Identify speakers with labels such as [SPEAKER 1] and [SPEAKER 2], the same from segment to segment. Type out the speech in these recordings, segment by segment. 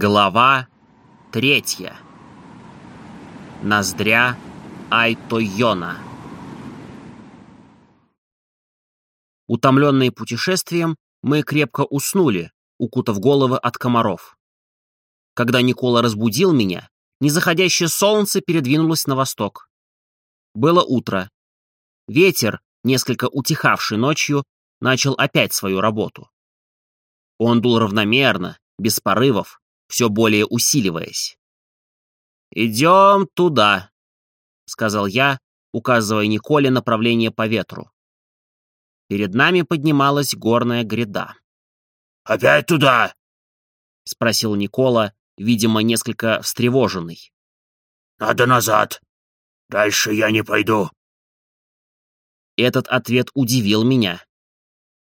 [SPEAKER 1] Глава третья. Ноздря Айтойона. Утомленные путешествием, мы крепко уснули, укутав головы от комаров. Когда Никола разбудил меня, незаходящее солнце передвинулось на восток. Было утро. Ветер, несколько утихавший ночью, начал опять свою работу. Он дул равномерно, без порывов, все более усиливаясь. «Идем туда», — сказал я, указывая Николе направление по ветру. Перед нами поднималась горная гряда.
[SPEAKER 2] «Опять туда?»
[SPEAKER 1] — спросил Никола, видимо, несколько встревоженный.
[SPEAKER 2] «Надо назад. Дальше я не пойду».
[SPEAKER 1] Этот ответ удивил меня.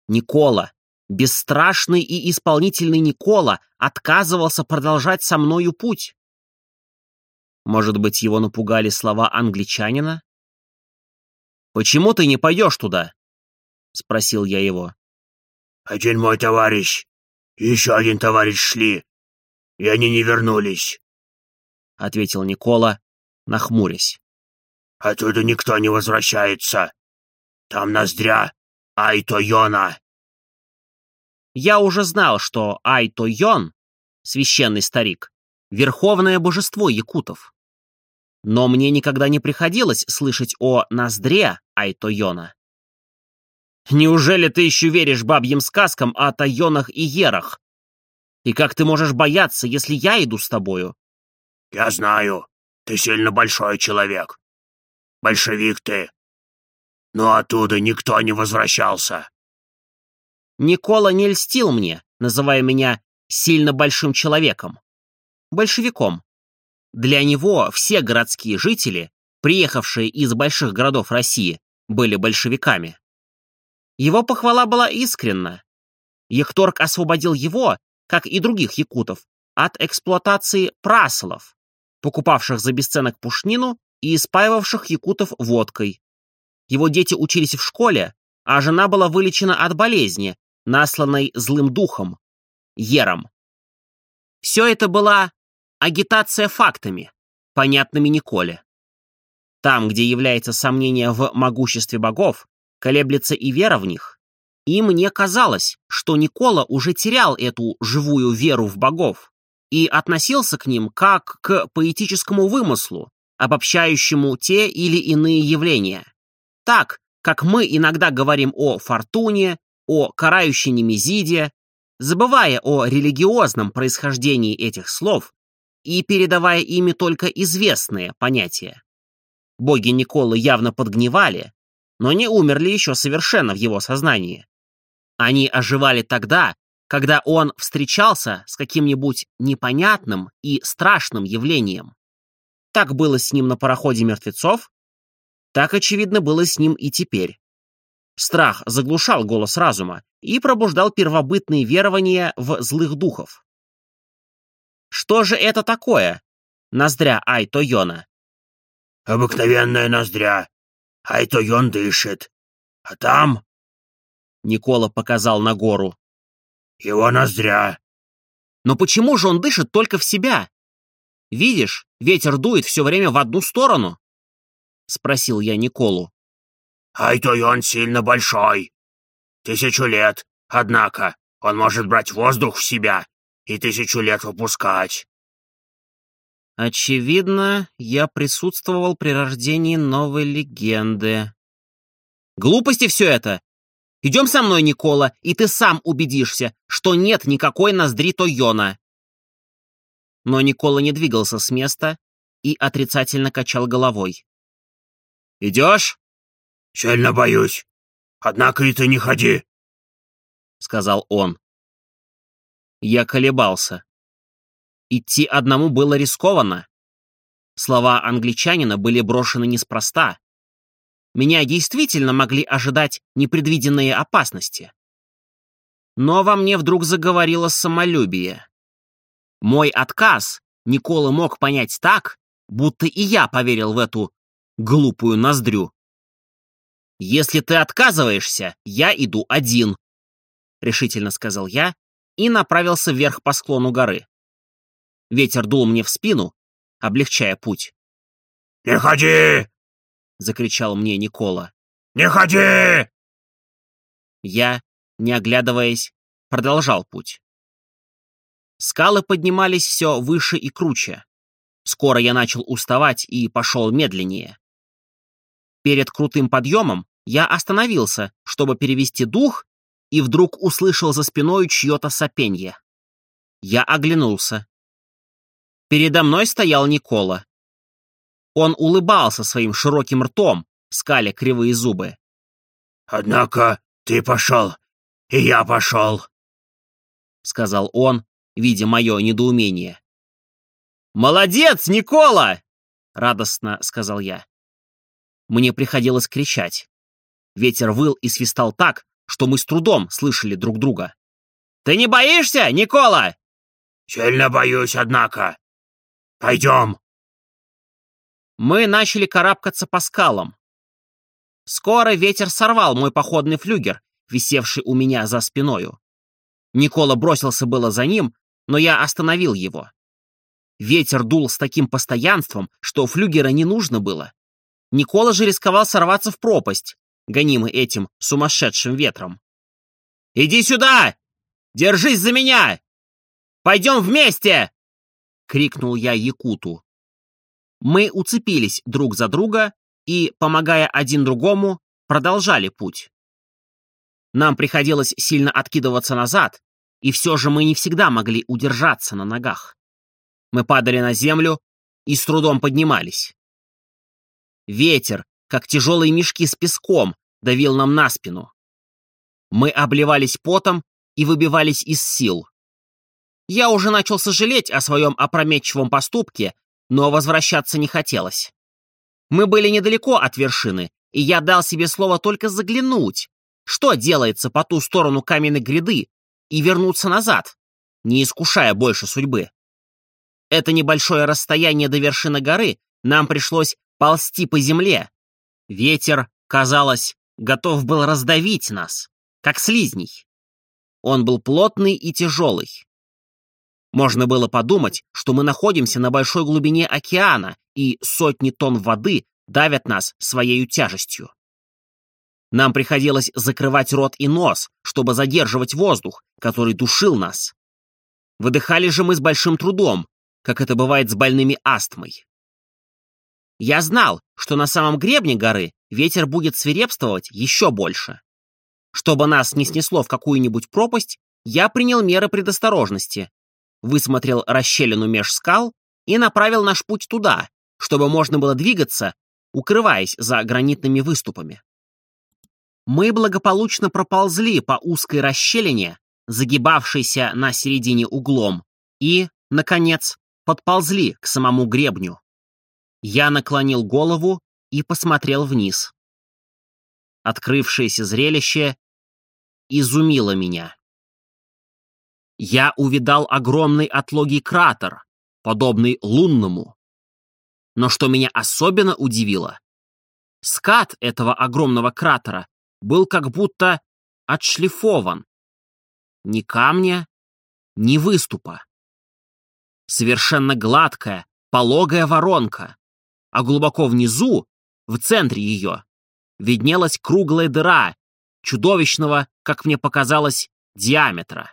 [SPEAKER 1] Никола, бесстрашный и исполнительный Никола отказывался продолжать со мною путь. Может быть, его напугали слова англичанина? «Почему ты не пойдешь туда?» — спросил я его.
[SPEAKER 2] «Один мой товарищ и еще один товарищ шли, и они не вернулись», —
[SPEAKER 1] ответил Никола, нахмурясь.
[SPEAKER 2] «Оттуда никто не возвращается. Там ноздря Айтойона».
[SPEAKER 1] Я уже знал, что Айто-Йон, священный старик, верховное божество якутов. Но мне никогда не приходилось слышать о ноздре Айто-Йона. Неужели ты еще веришь бабьим сказкам о Тайонах и Ерах? И как ты можешь бояться, если я иду с тобою?
[SPEAKER 2] Я знаю, ты сильно большой человек. Большевик ты. Но оттуда никто не возвращался.
[SPEAKER 1] Никола не льстил мне, называя меня сильно большим человеком. Большевиком. Для него все городские жители, приехавшие из больших городов России, были большевиками. Его похвала была искренна. Ехторг освободил его, как и других якутов, от эксплуатации прасолов, покупавших за бесценок пушнину и испаивавших якутов водкой. Его дети учились в школе, а жена была вылечена от болезни, насланной злым духом, Ером. Все это была агитация фактами, понятными Николе. Там, где является сомнение в могуществе богов, колеблется и вера в них. И мне казалось, что Никола уже терял эту живую веру в богов и относился к ним как к поэтическому вымыслу, обобщающему те или иные явления. Так, как мы иногда говорим о фортуне, о карающей Немезиде, забывая о религиозном происхождении этих слов и передавая ими только известные понятия. Боги Николы явно подгнивали, но не умерли еще совершенно в его сознании. Они оживали тогда, когда он встречался с каким-нибудь непонятным и страшным явлением. Так было с ним на пароходе мертвецов, так, очевидно, было с ним и теперь. Страх заглушал голос разума и пробуждал первобытные верования в злых духов. Что же это такое, ноздря Айтойона?
[SPEAKER 2] Обыкновенная ноздря. Айтойон дышит. А там...
[SPEAKER 1] Никола показал на гору.
[SPEAKER 2] Его ноздря.
[SPEAKER 1] Но почему же он дышит только в себя? Видишь, ветер дует все время в одну сторону. Спросил я Николу.
[SPEAKER 2] Ай-то он сильно большой. Тысячу лет, однако, он может брать воздух в себя и тысячу лет выпускать.
[SPEAKER 1] Очевидно, я присутствовал при рождении новой легенды. Глупости все это! Идем со мной, Никола, и ты сам убедишься, что нет никакой ноздри Тойона. Но Никола не двигался с места и отрицательно качал головой. «Идешь?»
[SPEAKER 2] «Сильно боюсь. Однако и ты не ходи», —
[SPEAKER 1] сказал он. Я колебался. Идти одному было рискованно. Слова англичанина были брошены неспроста. Меня действительно могли ожидать непредвиденные опасности. Но во мне вдруг заговорило самолюбие. Мой отказ Никола мог понять так, будто и я поверил в эту глупую ноздрю. «Если ты отказываешься, я иду один», — решительно сказал я и направился вверх по склону горы. Ветер дул мне в спину, облегчая путь.
[SPEAKER 2] «Не ходи!»
[SPEAKER 1] — закричал мне Никола.
[SPEAKER 2] «Не ходи!»
[SPEAKER 1] Я, не оглядываясь, продолжал путь. Скалы поднимались все выше и круче. Скоро я начал уставать и пошел медленнее. Перед крутым подъемом я остановился, чтобы перевести дух, и вдруг услышал за спиной чье-то сопенье. Я оглянулся. Передо мной стоял Никола. Он улыбался своим широким ртом, скаля кривые зубы.
[SPEAKER 2] «Однако ты пошел, и я пошел», —
[SPEAKER 1] сказал он, видя мое недоумение. «Молодец, Никола!» — радостно сказал я. Мне приходилось кричать. Ветер выл и свистал так, что мы с трудом слышали друг друга. «Ты не боишься, Никола?»
[SPEAKER 2] «Сильно боюсь, однако. Пойдем».
[SPEAKER 1] Мы начали карабкаться по скалам. Скоро ветер сорвал мой походный флюгер, висевший у меня за спиною. Никола бросился было за ним, но я остановил его. Ветер дул с таким постоянством, что флюгера не нужно было. Никола же рисковал сорваться в пропасть, гонимый этим сумасшедшим ветром. «Иди сюда! Держись за меня! Пойдем вместе!» — крикнул я Якуту. Мы уцепились друг за друга и, помогая один другому, продолжали путь. Нам приходилось сильно откидываться назад, и все же мы не всегда могли удержаться на ногах. Мы падали на землю и с трудом поднимались. Ветер, как тяжелые мешки с песком, давил нам на спину. Мы обливались потом и выбивались из сил. Я уже начал сожалеть о своем опрометчивом поступке, но возвращаться не хотелось. Мы были недалеко от вершины, и я дал себе слово только заглянуть, что делается по ту сторону каменной гряды, и вернуться назад, не искушая больше судьбы. Это небольшое расстояние до вершины горы нам пришлось ползти по земле. Ветер, казалось, готов был раздавить нас, как слизней. Он был плотный и тяжелый. Можно было подумать, что мы находимся на большой глубине океана, и сотни тонн воды давят нас своей тяжестью. Нам приходилось закрывать рот и нос, чтобы задерживать воздух, который душил нас. Выдыхали же мы с большим трудом, как это бывает с больными астмой. Я знал, что на самом гребне горы ветер будет свирепствовать еще больше. Чтобы нас не снесло в какую-нибудь пропасть, я принял меры предосторожности, высмотрел расщелину меж скал и направил наш путь туда, чтобы можно было двигаться, укрываясь за гранитными выступами. Мы благополучно проползли по узкой расщелине, загибавшейся на середине углом, и, наконец, подползли к самому гребню. Я наклонил голову и посмотрел вниз. Открывшееся зрелище изумило меня. Я увидал огромный отлогий кратер, подобный лунному. Но что меня особенно удивило, скат этого огромного кратера был как будто отшлифован. Ни камня, ни выступа. Совершенно гладкая, пологая воронка, а глубоко внизу, в центре ее, виднелась круглая дыра, чудовищного, как мне показалось, диаметра.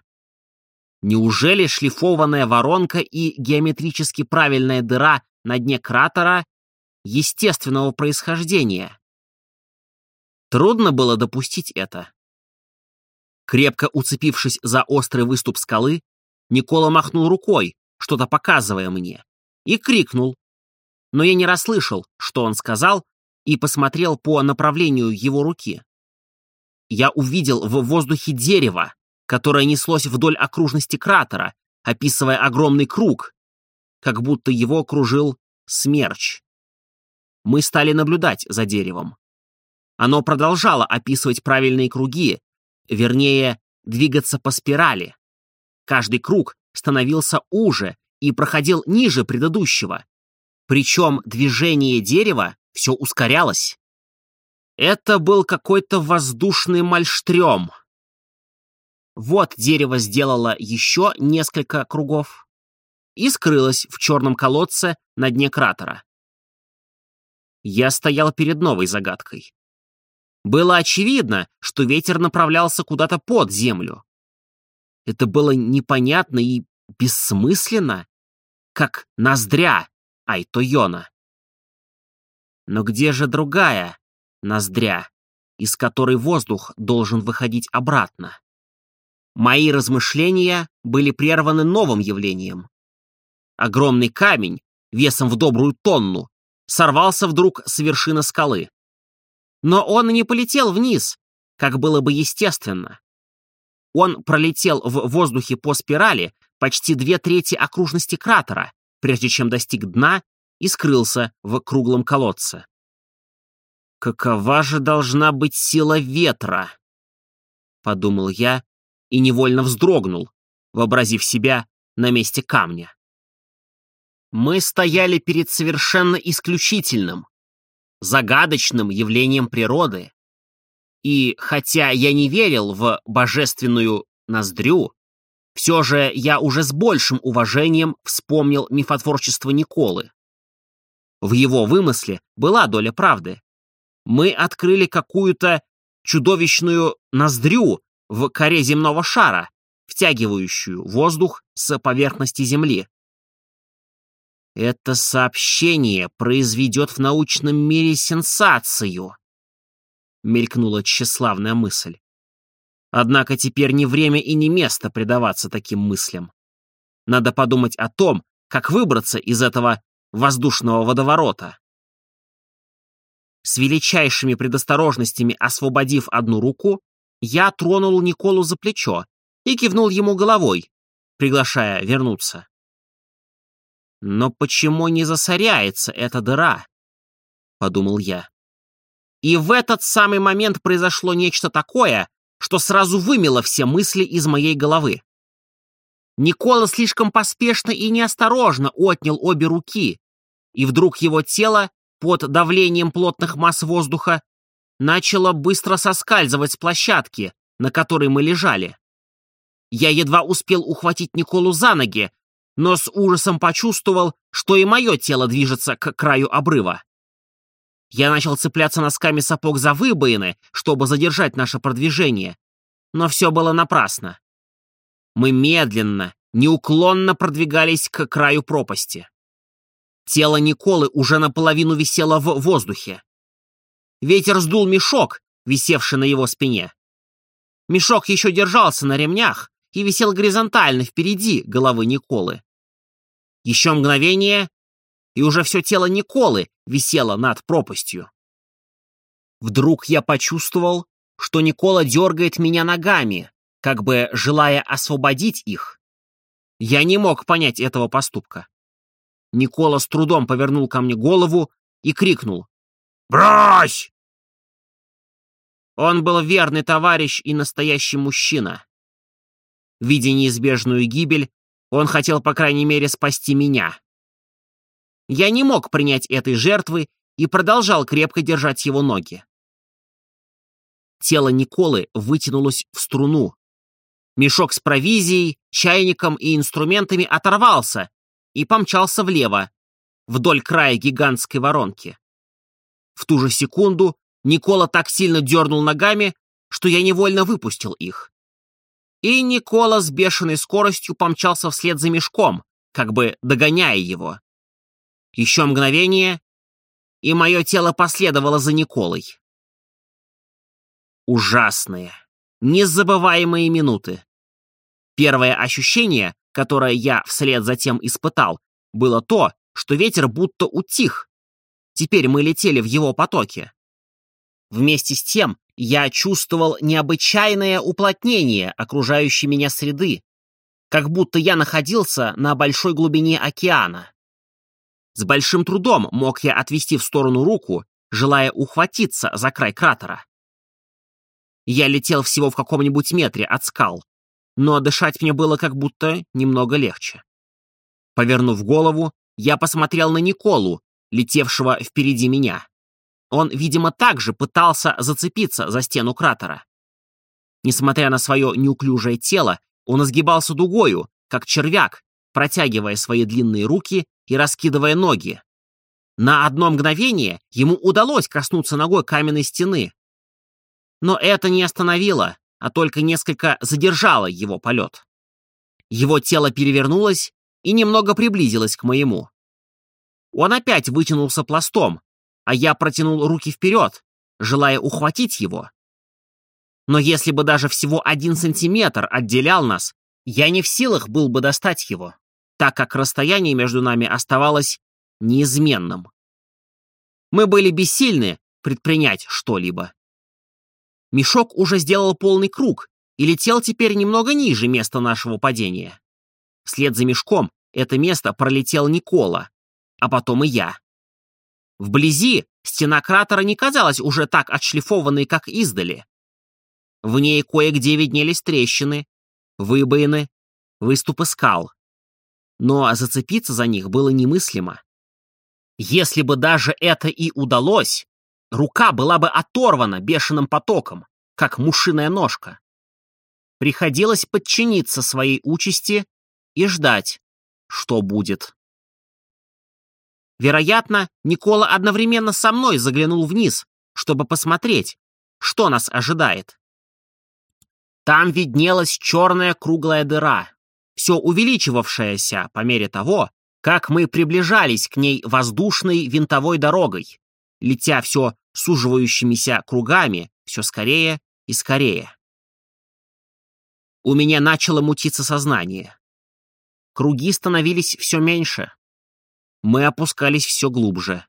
[SPEAKER 1] Неужели шлифованная воронка и геометрически правильная дыра на дне кратера естественного происхождения? Трудно было допустить это. Крепко уцепившись за острый выступ скалы, Никола махнул рукой, что-то показывая мне, и крикнул. Но я не расслышал, что он сказал, и посмотрел по направлению его руки. Я увидел в воздухе дерево, которое неслось вдоль окружности кратера, описывая огромный круг, как будто его окружил смерч. Мы стали наблюдать за деревом. Оно продолжало описывать правильные круги, вернее, двигаться по спирали. Каждый круг становился уже и проходил ниже предыдущего. Причем движение дерева все ускорялось. Это был какой-то воздушный мальштрем. Вот дерево сделало еще несколько кругов. и скрылась в черном колодце на дне кратера. Я стоял перед новой загадкой. Было очевидно, что ветер направлялся куда-то под землю. Это было непонятно и бессмысленно, как ноздря Айтойона. Но где же другая ноздря, из которой воздух должен выходить обратно? Мои размышления были прерваны новым явлением. Огромный камень, весом в добрую тонну, сорвался вдруг с вершины скалы. Но он не полетел вниз, как было бы естественно. Он пролетел в воздухе по спирали почти две трети окружности кратера, прежде чем достиг дна и скрылся в круглом колодце. «Какова же должна быть сила ветра?» — подумал я и невольно вздрогнул, вообразив себя на месте камня. Мы стояли перед совершенно исключительным, загадочным явлением природы, и хотя я не верил в божественную ноздрю, все же я уже с большим уважением вспомнил мифотворчество Николы. В его вымысле была доля правды. Мы открыли какую-то чудовищную ноздрю в коре земного шара, втягивающую воздух с поверхности Земли. Это сообщение произведет в научном мире сенсацию, мелькнула тщеславная мысль. Однако теперь не время и не место предаваться таким мыслям. Надо подумать о том, как выбраться из этого воздушного водоворота. С величайшими предосторожностями освободив одну руку, я тронул Николу за плечо и кивнул ему головой, приглашая вернуться. Но почему не засоряется эта дыра? Подумал я. И в этот самый момент произошло нечто такое, что сразу вымело все мысли из моей головы. Никола слишком поспешно и неосторожно отнял обе руки, и вдруг его тело, под давлением плотных масс воздуха, начало быстро соскальзывать с площадки, на которой мы лежали. Я едва успел ухватить Николу за ноги, но с ужасом почувствовал, что и мое тело движется к краю обрыва. Я начал цепляться носками сапог за выбоины, чтобы задержать наше продвижение. Но все было напрасно. Мы медленно, неуклонно продвигались к краю пропасти. Тело Николы уже наполовину висело в воздухе. Ветер сдул мешок, висевший на его спине. Мешок еще держался на ремнях и висел горизонтально впереди головы Николы. Еще мгновение, и уже все тело Николы висело над пропастью. Вдруг я почувствовал, что Никола дергает меня ногами, как бы желая освободить их. Я не мог понять этого поступка. Никола с трудом повернул ко мне голову и крикнул.
[SPEAKER 2] «Брось!»
[SPEAKER 1] Он был верный товарищ и настоящий мужчина. Видя неизбежную гибель, он хотел, по крайней мере, спасти меня. Я не мог принять этой жертвы и продолжал крепко держать его ноги. Тело Николы вытянулось в струну. Мешок с провизией, чайником и инструментами оторвался и помчался влево, вдоль края гигантской воронки. В ту же секунду Никола так сильно дернул ногами, что я невольно выпустил их. И Никола с бешеной скоростью помчался вслед за мешком, как бы догоняя его. Еще мгновение, и мое тело последовало за Николой. Ужасные, незабываемые минуты. Первое ощущение, которое я вслед за тем испытал, было то, что ветер будто утих. Теперь мы летели в его потоке. Вместе с тем я чувствовал необычайное уплотнение окружающей меня среды, как будто я находился на большой глубине океана. С большим трудом мог я отвести в сторону руку, желая ухватиться за край кратера. Я летел всего в каком-нибудь метре от скал, но дышать мне было как будто немного легче. Повернув голову, я посмотрел на Николу, летевшего впереди меня. Он, видимо, также пытался зацепиться за стену кратера. Несмотря на свое неуклюжее тело, он изгибался дугою, как червяк, протягивая свои длинные руки и раскидывая ноги. На одно мгновение ему удалось коснуться ногой каменной стены. Но это не остановило, а только несколько задержало его полет. Его тело перевернулось и немного приблизилось к моему. Он опять вытянулся пластом, а я протянул руки вперед, желая ухватить его. Но если бы даже всего один сантиметр отделял нас, я не в силах был бы достать его, так как расстояние между нами оставалось неизменным. Мы были бессильны предпринять что-либо. Мешок уже сделал полный круг и летел теперь немного ниже места нашего падения. Вслед за мешком это место пролетел Никола, а потом и я. Вблизи стена кратера не казалась уже так отшлифованной, как издали. В ней кое-где виднелись трещины, выбоины, выступы скал. Но зацепиться за них было немыслимо. Если бы даже это и удалось, рука была бы оторвана бешеным потоком, как мушиная ножка. Приходилось подчиниться своей участи и ждать, что будет. Вероятно, Никола одновременно со мной заглянул вниз, чтобы посмотреть, что нас ожидает. Там виднелась черная круглая дыра, все увеличивавшаяся по мере того, как мы приближались к ней воздушной винтовой дорогой, летя все суживающимися кругами, все скорее и скорее. У меня начало мутиться сознание. Круги становились все меньше. Мы опускались все глубже.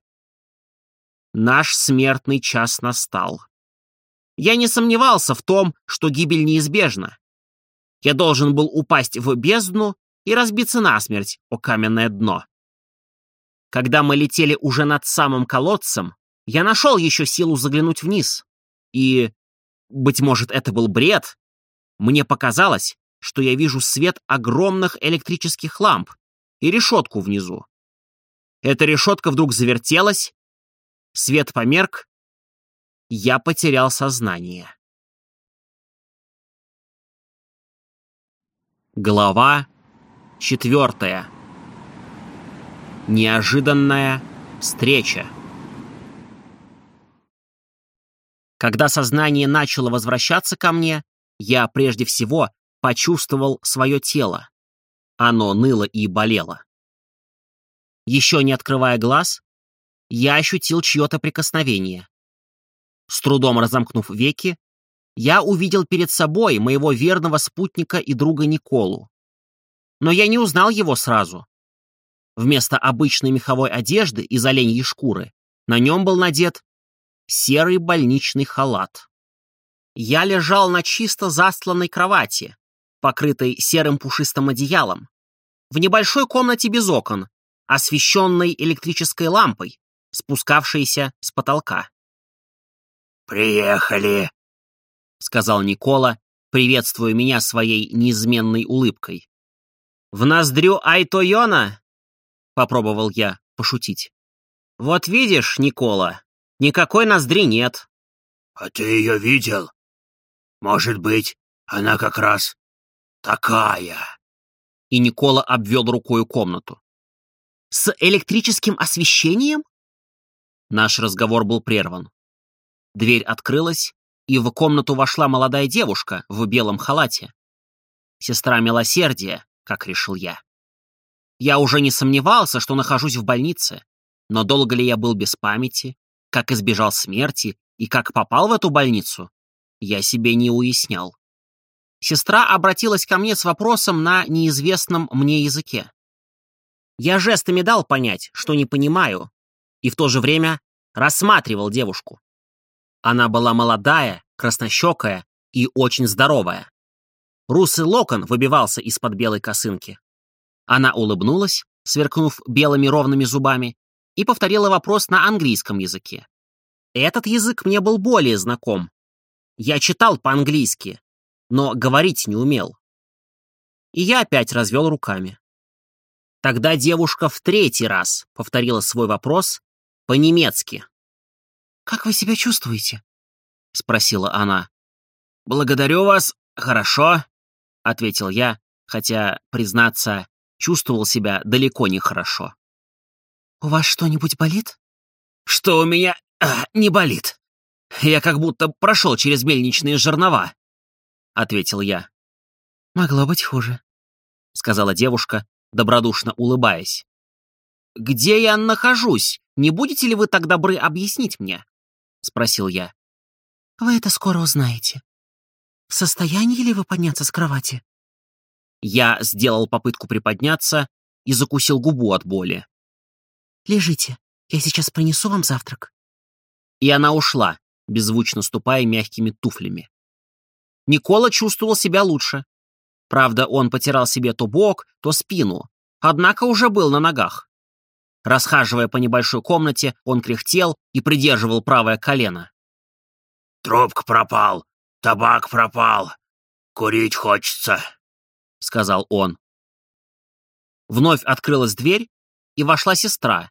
[SPEAKER 1] Наш смертный час настал. Я не сомневался в том, что гибель неизбежна. Я должен был упасть в бездну и разбиться насмерть о каменное дно. Когда мы летели уже над самым колодцем, я нашел еще силу заглянуть вниз. И, быть может, это был бред, мне показалось, что я вижу свет огромных электрических ламп и решетку внизу. Эта решетка вдруг завертелась, свет померк, я потерял сознание. Глава четвертая. Неожиданная встреча. Когда сознание начало возвращаться ко мне, я прежде всего почувствовал свое тело. Оно ныло и болело. Еще не открывая глаз, я ощутил чье-то прикосновение. С трудом разомкнув веки, я увидел перед собой моего верного спутника и друга Николу. Но я не узнал его сразу. Вместо обычной меховой одежды из оленьей шкуры на нем был надет серый больничный халат. Я лежал на чисто застланной кровати, покрытой серым пушистым одеялом, в небольшой комнате без окон, освещенной электрической лампой, спускавшейся с потолка.
[SPEAKER 2] «Приехали», —
[SPEAKER 1] сказал Никола, приветствуя меня своей неизменной улыбкой. «В ноздрю Айтойона?» — попробовал я пошутить. «Вот видишь, Никола, никакой ноздри нет».
[SPEAKER 2] «А ты ее видел? Может быть, она как раз такая?»
[SPEAKER 1] И Никола обвел рукой комнату. «С электрическим освещением?» Наш разговор был прерван. Дверь открылась, и в комнату вошла молодая девушка в белом халате. Сестра милосердия, как решил я. Я уже не сомневался, что нахожусь в больнице, но долго ли я был без памяти, как избежал смерти и как попал в эту больницу, я себе не уяснял. Сестра обратилась ко мне с вопросом на неизвестном мне языке. Я жестами дал понять, что не понимаю, и в то же время рассматривал девушку. Она была молодая, краснощекая и очень здоровая. Русый локон выбивался из-под белой косынки. Она улыбнулась, сверкнув белыми ровными зубами, и повторила вопрос на английском языке. Этот язык мне был более знаком. Я читал по-английски, но говорить не умел. И я опять развел руками. Тогда девушка в третий раз повторила свой вопрос по-немецки. «Как вы себя чувствуете?» — спросила она. «Благодарю вас, хорошо», — ответил я, хотя, признаться, чувствовал себя далеко не хорошо.
[SPEAKER 3] «У вас что-нибудь болит?»
[SPEAKER 1] «Что у меня а, не болит. Я как будто прошел через мельничные жернова», — ответил я.
[SPEAKER 3] «Могло быть хуже», — сказала девушка, добродушно улыбаясь.
[SPEAKER 1] «Где я нахожусь? Не будете ли вы так добры объяснить мне?» — спросил я.
[SPEAKER 3] «Вы это скоро узнаете. В состоянии ли вы подняться с кровати?»
[SPEAKER 1] Я сделал попытку приподняться и закусил губу от боли.
[SPEAKER 3] «Лежите, я сейчас принесу вам завтрак».
[SPEAKER 1] И она ушла, беззвучно ступая мягкими туфлями. Никола чувствовал себя лучше. Правда, он потирал себе то бок, то спину, однако уже был на ногах. Расхаживая по небольшой комнате, он кряхтел и придерживал правое колено.
[SPEAKER 2] «Трубка пропал, табак пропал, курить хочется», — сказал он.
[SPEAKER 1] Вновь открылась дверь, и вошла сестра,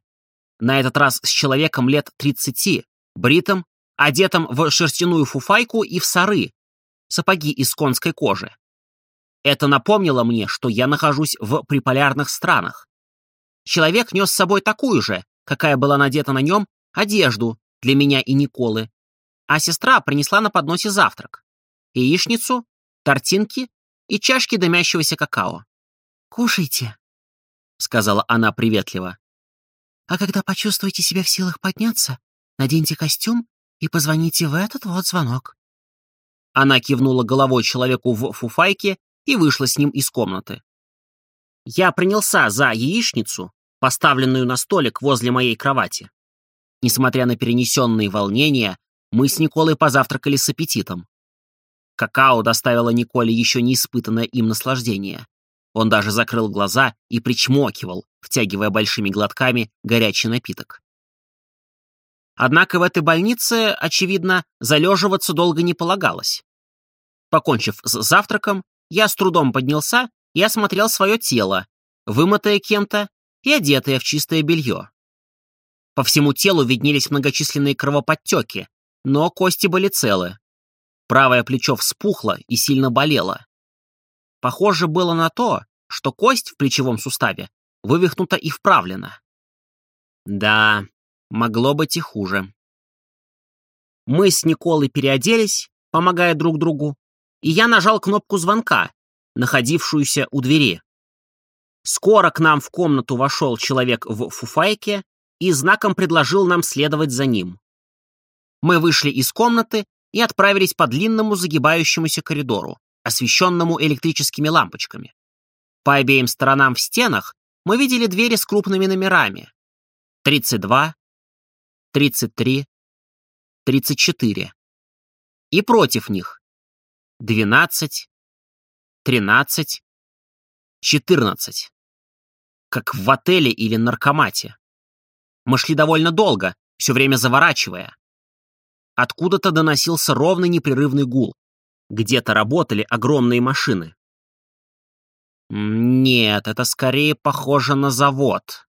[SPEAKER 1] на этот раз с человеком лет тридцати, бритым, одетым в шерстяную фуфайку и в сары, сапоги из конской кожи. Это напомнило мне, что я нахожусь в приполярных странах. Человек нес с собой такую же, какая была надета на нем, одежду для меня и Николы, а сестра принесла на подносе завтрак, яичницу, тортинки и чашки дымящегося какао.
[SPEAKER 3] «Кушайте», — сказала она приветливо. «А когда почувствуете себя в силах подняться, наденьте костюм и позвоните в этот вот звонок».
[SPEAKER 1] Она кивнула головой человеку в фуфайке и вышла с ним из комнаты. Я принялся за яичницу, поставленную на столик возле моей кровати. Несмотря на перенесенные волнения, мы с Николой позавтракали с аппетитом. Какао доставило Николе еще не испытанное им наслаждение. Он даже закрыл глаза и причмокивал, втягивая большими глотками горячий напиток. Однако в этой больнице, очевидно, залеживаться долго не полагалось. Покончив с завтраком, я с трудом поднялся и осмотрел свое тело, вымытое кем-то и одетое в чистое белье. По всему телу виднелись многочисленные кровоподтеки, но кости были целы. Правое плечо вспухло и сильно болело. Похоже было на то, что кость в плечевом суставе вывихнута и вправлена. Да, могло быть и хуже. Мы с Николой переоделись, помогая друг другу, и я нажал кнопку звонка, находившуюся у двери. Скоро к нам в комнату вошел человек в фуфайке и знаком предложил нам следовать за ним. Мы вышли из комнаты и отправились по длинному загибающемуся коридору освещенному электрическими лампочками. По обеим сторонам в стенах мы видели двери с крупными номерами. 32, 33, 34. И против них 12, 13, 14. Как в отеле или наркомате. Мы шли довольно долго, все время заворачивая. Откуда-то доносился ровный непрерывный гул. Где-то работали огромные машины. Нет, это скорее похоже на завод.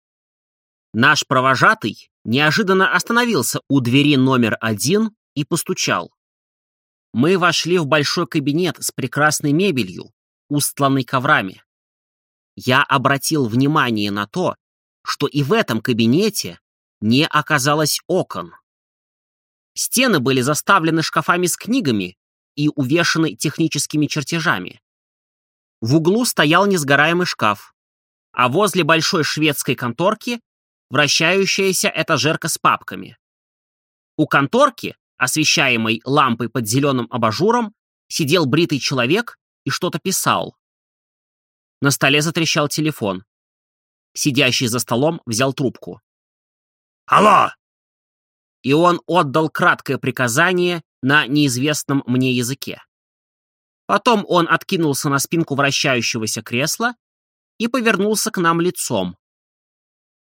[SPEAKER 1] Наш провожатый неожиданно остановился у двери номер один и постучал. Мы вошли в большой кабинет с прекрасной мебелью, устланной коврами. Я обратил внимание на то, что и в этом кабинете не оказалось окон. Стены были заставлены шкафами с книгами и увешаны техническими чертежами. В углу стоял несгораемый шкаф, а возле большой шведской конторки вращающаяся этажерка с папками. У конторки, освещаемой лампой под зеленым абажуром, сидел бритый человек и что-то писал. На столе затрещал телефон. Сидящий за столом взял трубку.
[SPEAKER 2] «Алло!»
[SPEAKER 1] И он отдал краткое приказание на неизвестном мне языке. Потом он откинулся на спинку вращающегося кресла и повернулся к нам лицом.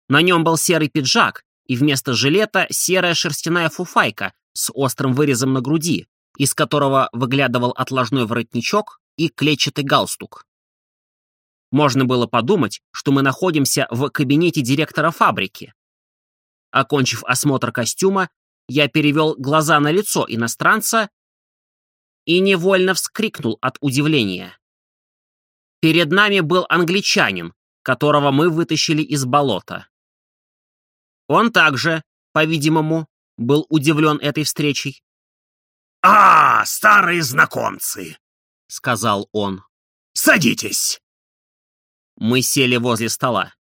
[SPEAKER 1] На нем был серый пиджак и вместо жилета серая шерстяная фуфайка с острым вырезом на груди, из которого выглядывал отложной воротничок и клетчатый галстук. Можно было подумать, что мы находимся в кабинете директора фабрики. Окончив осмотр костюма, я перевел глаза на лицо иностранца и невольно вскрикнул от удивления. Перед нами был англичанин которого мы вытащили из болота. Он также, по-видимому, был удивлен этой встречей.
[SPEAKER 2] «А, старые знакомцы!»
[SPEAKER 1] — сказал он.
[SPEAKER 2] «Садитесь!»
[SPEAKER 1] Мы сели возле стола.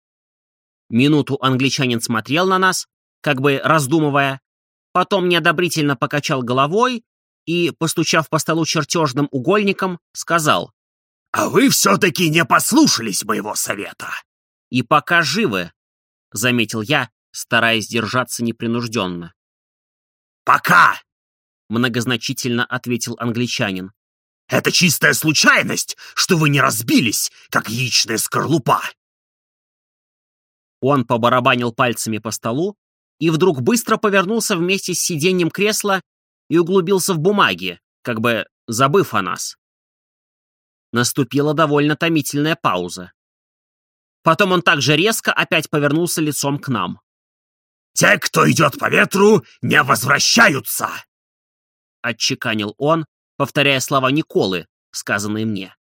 [SPEAKER 1] Минуту англичанин смотрел на нас, как бы раздумывая, потом неодобрительно покачал головой и, постучав по столу чертежным угольником, сказал.
[SPEAKER 2] «А вы все-таки не послушались моего совета!»
[SPEAKER 1] «И пока живы», — заметил я, стараясь держаться непринужденно.
[SPEAKER 2] «Пока!»
[SPEAKER 1] — многозначительно ответил англичанин.
[SPEAKER 2] «Это чистая случайность, что вы не разбились, как яичная скорлупа!»
[SPEAKER 1] Он побарабанил пальцами по столу и вдруг быстро повернулся вместе с сиденьем кресла и углубился в бумаги, как бы забыв о нас. Наступила довольно томительная пауза. Потом он также резко опять повернулся лицом к нам.
[SPEAKER 2] «Те, кто идет по ветру, не возвращаются!»
[SPEAKER 1] Отчеканил он, повторяя слова Николы, сказанные мне.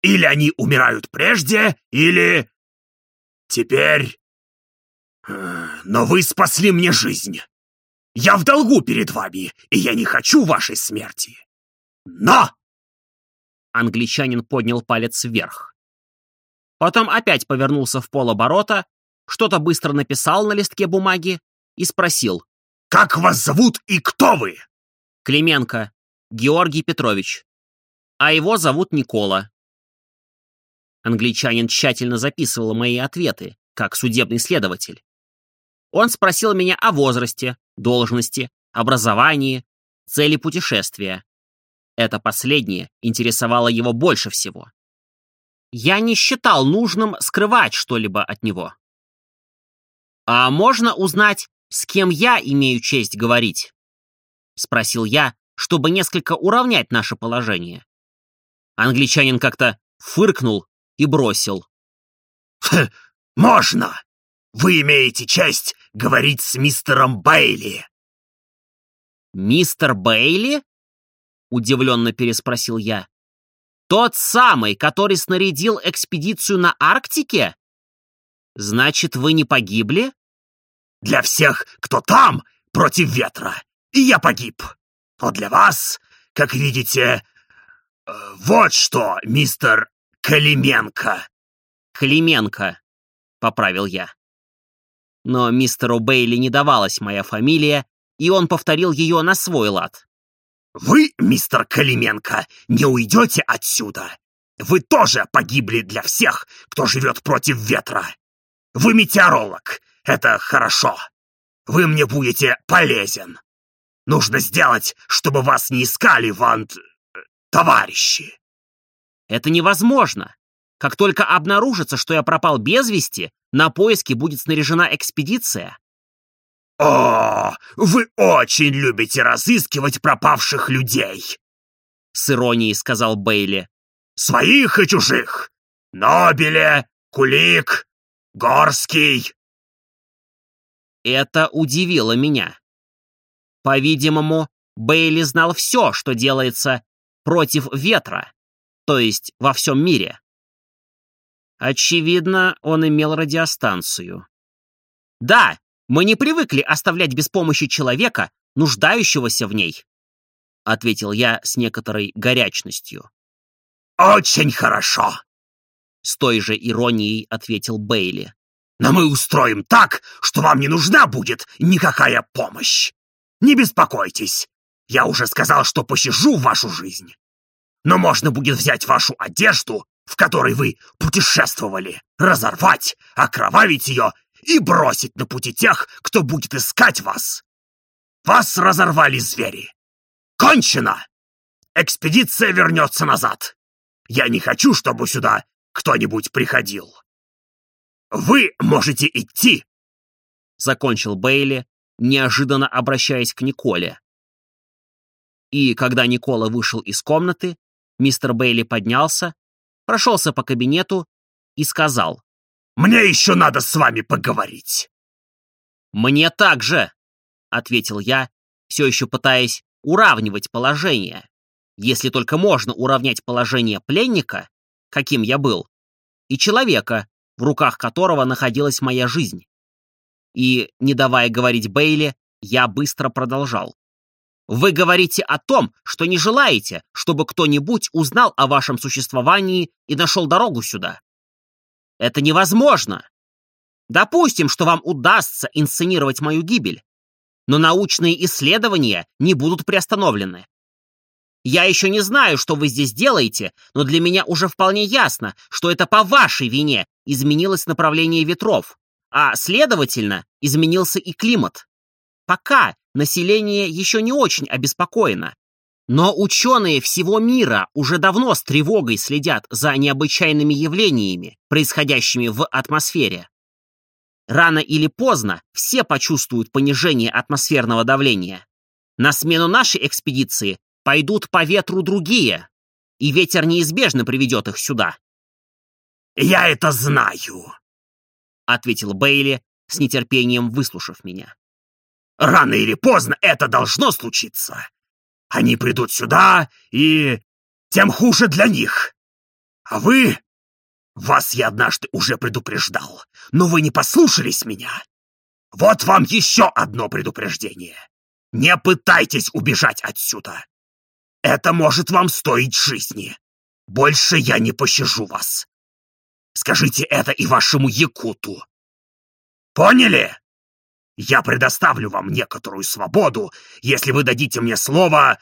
[SPEAKER 2] «Или они умирают прежде, или... Теперь... Но вы спасли мне жизнь. Я в долгу перед вами, и я не хочу вашей смерти. Но...»
[SPEAKER 1] Англичанин поднял палец вверх. Потом опять повернулся в полоборота, что-то быстро написал на листке бумаги и спросил.
[SPEAKER 2] «Как вас зовут и кто вы?»
[SPEAKER 1] «Клименко, Георгий Петрович. А его зовут Никола». Англичанин тщательно записывал мои ответы, как судебный следователь. Он спросил меня о возрасте, должности, образовании, цели путешествия. Это последнее интересовало его больше всего. Я не считал нужным скрывать что-либо от него. «А можно узнать, с кем я имею честь говорить?» — спросил я, чтобы несколько уравнять наше положение. Англичанин как-то фыркнул и бросил.
[SPEAKER 2] «Можно! Вы имеете честь говорить с мистером Бейли!»
[SPEAKER 1] «Мистер Бейли?» — удивленно переспросил я. «Тот самый, который снарядил экспедицию на Арктике? Значит, вы не погибли?»
[SPEAKER 2] «Для всех, кто там, против ветра, и я погиб. Но для вас, как видите, э, вот что, мистер Калименко».
[SPEAKER 1] «Клименко», — поправил я. Но мистеру Бейли не давалась моя фамилия, и он повторил ее на свой лад.
[SPEAKER 2] «Вы, мистер Калименко, не уйдете отсюда. Вы тоже погибли для всех, кто живет против ветра. Вы метеоролог, это хорошо. Вы мне будете полезен. Нужно сделать, чтобы вас не искали, Вант... товарищи».
[SPEAKER 1] «Это невозможно. Как только обнаружится, что я пропал без вести, на поиски будет снаряжена экспедиция.
[SPEAKER 2] «О, вы очень любите разыскивать пропавших людей!»
[SPEAKER 1] С иронией сказал Бейли.
[SPEAKER 2] «Своих и чужих! Нобеле, Кулик, Горский!»
[SPEAKER 1] Это удивило меня. По-видимому, Бейли знал все, что делается против ветра, то есть во всем мире. Очевидно, он имел радиостанцию. Да, мы не привыкли оставлять без помощи человека, нуждающегося в ней, ответил я с некоторой горячностью.
[SPEAKER 2] Очень хорошо,
[SPEAKER 1] с той же иронией ответил Бейли.
[SPEAKER 2] Но мы устроим так, что вам не нужна будет никакая помощь. Не беспокойтесь, я уже сказал, что посижу вашу жизнь. Но можно будет взять вашу одежду в которой вы путешествовали, разорвать, окровавить ее и бросить на пути тех, кто будет искать вас. Вас разорвали звери. Кончено! Экспедиция вернется назад. Я не хочу, чтобы сюда кто-нибудь приходил. Вы можете идти, — закончил Бейли, неожиданно обращаясь к Николе.
[SPEAKER 1] И когда Никола вышел из комнаты, мистер Бейли поднялся, прошелся по кабинету и сказал.
[SPEAKER 2] «Мне еще надо с вами поговорить».
[SPEAKER 1] «Мне также», — ответил я, все еще пытаясь уравнивать положение, если только можно уравнять положение пленника, каким я был, и человека, в руках которого находилась моя жизнь. И, не давая говорить Бейли, я быстро продолжал. Вы говорите о том, что не желаете, чтобы кто-нибудь узнал о вашем существовании и нашел дорогу сюда. Это невозможно. Допустим, что вам удастся инсценировать мою гибель, но научные исследования не будут приостановлены. Я еще не знаю, что вы здесь делаете, но для меня уже вполне ясно, что это по вашей вине изменилось направление ветров, а, следовательно, изменился и климат. Пока население еще не очень обеспокоено. Но ученые всего мира уже давно с тревогой следят за необычайными явлениями, происходящими в атмосфере. Рано или поздно все почувствуют понижение атмосферного давления. На смену нашей экспедиции пойдут по ветру другие, и ветер неизбежно приведет их сюда.
[SPEAKER 2] «Я это знаю», — ответил Бейли, с нетерпением выслушав меня. Рано или поздно это должно случиться. Они придут сюда, и тем хуже для них. А вы... Вас я однажды уже предупреждал, но вы не послушались меня. Вот вам еще одно предупреждение. Не пытайтесь убежать отсюда. Это может вам стоить жизни. Больше я не пощажу вас. Скажите это и вашему якуту. Поняли? Я предоставлю вам некоторую свободу, если вы дадите мне слово...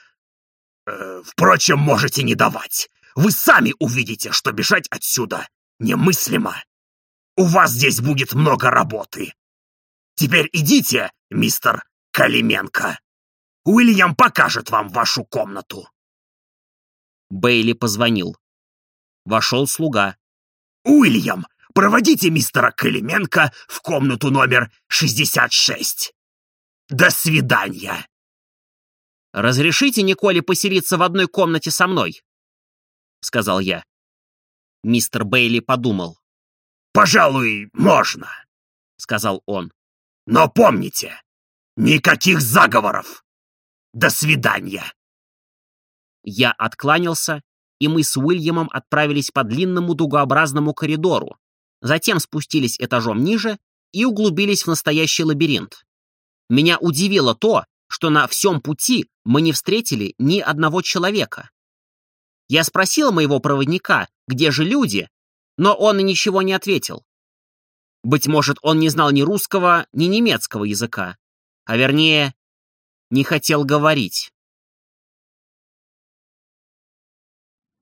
[SPEAKER 2] Э, впрочем, можете не давать. Вы сами увидите, что бежать отсюда немыслимо. У вас здесь будет много работы. Теперь идите, мистер Калименко. Уильям покажет вам вашу комнату.
[SPEAKER 1] Бейли позвонил. Вошел слуга.
[SPEAKER 2] «Уильям, Проводите мистера Калименко в комнату номер 66. До свидания.
[SPEAKER 1] Разрешите Николе поселиться в одной комнате со мной, сказал я. Мистер Бейли подумал.
[SPEAKER 2] Пожалуй, можно, сказал он. Но помните, никаких заговоров. До свидания.
[SPEAKER 1] Я откланялся, и мы с Уильямом отправились по длинному дугообразному коридору, затем спустились этажом ниже и углубились в настоящий лабиринт. Меня удивило то, что на всем пути мы не встретили ни одного человека. Я спросил моего проводника, где же люди, но он ничего не ответил. Быть может, он не знал ни русского, ни немецкого языка, а вернее, не хотел говорить.